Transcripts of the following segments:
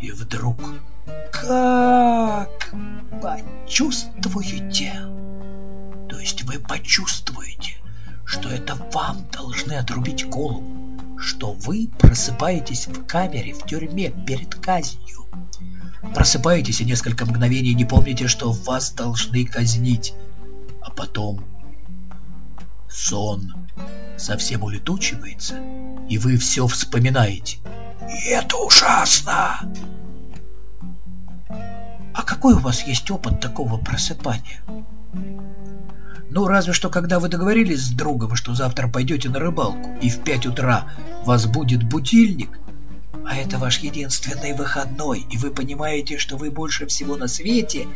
И вдруг как почувствуете, то есть вы почувствуете, что это вам должны отрубить голову, что вы просыпаетесь в камере в тюрьме перед казнью. Просыпаетесь и несколько мгновений не помните, что вас должны казнить, а потом сон совсем улетучивается, и вы все вспоминаете. И это ужасно! А какой у вас есть опыт такого просыпания? Ну, разве что, когда вы договорились с другом, что завтра пойдете на рыбалку, и в пять утра вас будет будильник, а это ваш единственный выходной, и вы понимаете, что вы больше всего на свете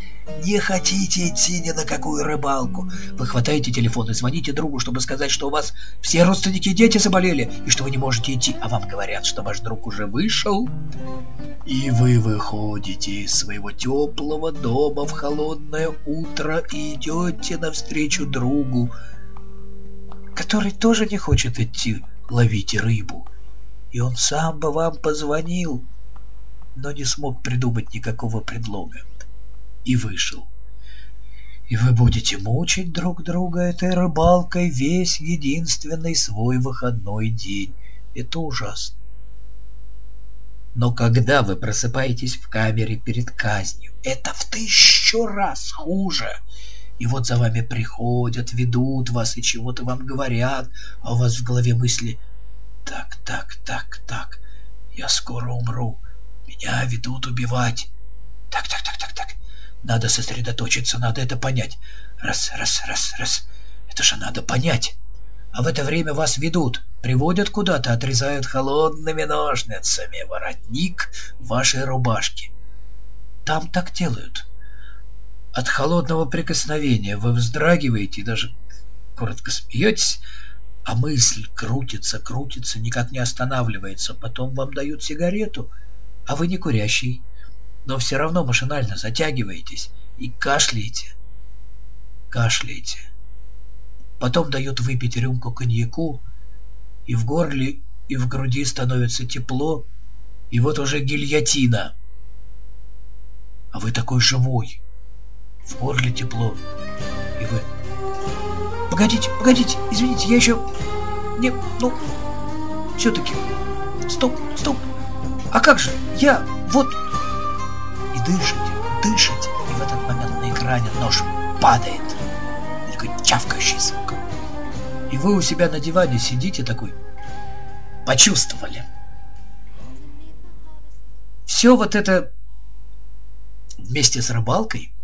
не хотите идти ни на какую рыбалку. Вы хватаете телефон и звоните другу, чтобы сказать, что у вас все родственники и дети заболели, и что вы не можете идти, а вам говорят, что ваш друг уже вышел. И вы выходите из своего теплого дома в холодное утро и идете навстречу другу, который тоже не хочет идти ловить рыбу и он сам бы вам позвонил, но не смог придумать никакого предлога. И вышел. И вы будете мучить друг друга этой рыбалкой весь единственный свой выходной день. Это ужасно. Но когда вы просыпаетесь в камере перед казнью, это в тысячу раз хуже. И вот за вами приходят, ведут вас и чего-то вам говорят, а у вас в голове мысли так, так, так, так. Я скоро умру. Меня ведут убивать. Так, так, так, так, так. Надо сосредоточиться, надо это понять. Раз, раз, раз, раз. Это же надо понять. А в это время вас ведут, приводят куда-то, отрезают холодными ножницами воротник вашей рубашки. Там так делают. От холодного прикосновения вы вздрагиваете и даже коротко смеетесь, а мысль крутится, крутится, никак не останавливается. Потом вам дают сигарету, а вы не курящий. Но все равно машинально затягиваетесь и кашляете. Кашляете. Потом дают выпить рюмку коньяку, и в горле, и в груди становится тепло, и вот уже гильотина. А вы такой живой. В горле тепло, и вы Погодите, погодите, извините, я еще... Не, ну, все-таки... Стоп, стоп. А как же? Я вот... И дышите, дышите, и в этот момент на экране нож падает. И такой чавкающий звук. И вы у себя на диване сидите такой... Почувствовали. Все вот это вместе с рыбалкой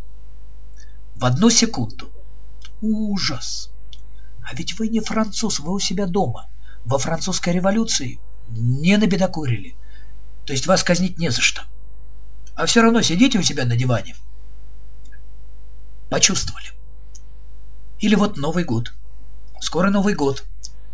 в одну секунду. Ужас! А ведь вы не француз, вы у себя дома. Во французской революции не набедокурили. То есть вас казнить не за что. А все равно сидите у себя на диване. Почувствовали. Или вот Новый год. Скоро Новый год.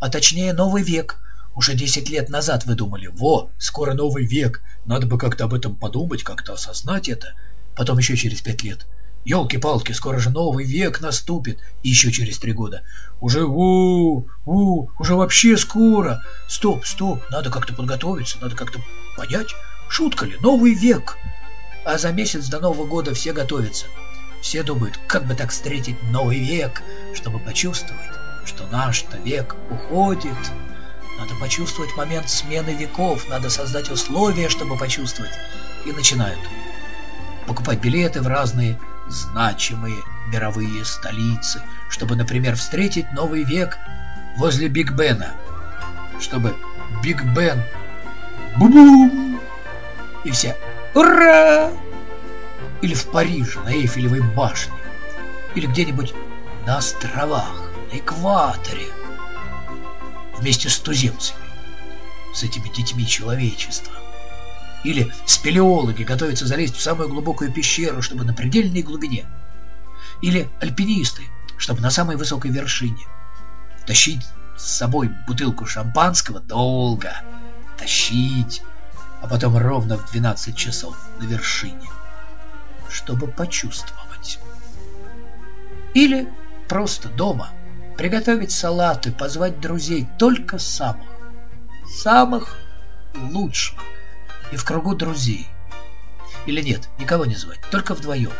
А точнее Новый век. Уже 10 лет назад вы думали, во, скоро Новый век. Надо бы как-то об этом подумать, как-то осознать это. Потом еще через 5 лет. Елки-палки, скоро же новый век наступит. Еще через три года. Уже у, у, уже вообще скоро. Стоп, стоп, надо как-то подготовиться, надо как-то понять, шутка ли, новый век. А за месяц до Нового года все готовятся. Все думают, как бы так встретить новый век, чтобы почувствовать, что наш-то век уходит. Надо почувствовать момент смены веков, надо создать условия, чтобы почувствовать. И начинают покупать билеты в разные значимые мировые столицы, чтобы, например, встретить новый век возле Биг Бена, чтобы Биг Бен бум и все ура или в Париже на Эйфелевой башне или где-нибудь на островах, на экваторе вместе с туземцами, с этими детьми человечества. Или спелеологи готовятся залезть в самую глубокую пещеру, чтобы на предельной глубине. Или альпинисты, чтобы на самой высокой вершине. Тащить с собой бутылку шампанского долго. Тащить. А потом ровно в 12 часов на вершине. Чтобы почувствовать. Или просто дома приготовить салаты, позвать друзей только самых, самых лучших и в кругу друзей. Или нет, никого не звать, только вдвоем.